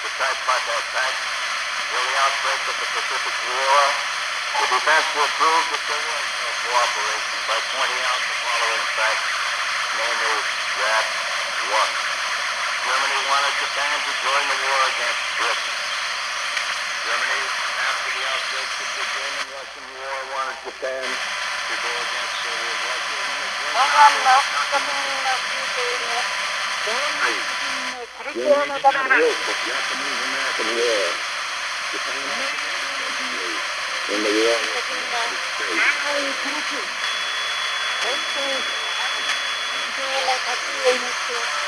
the tripartite pact during the outbreak of the Pacific War, the defense will prove that there was no cooperation by pointing out the following facts, namely that, one, Germany wanted Japan to join the war against Britain. Germany, after the outbreak of the German-Russian War, wanted Japan to go against Soviet Russia when the Germans Three, terus dia nonton anak Thank you.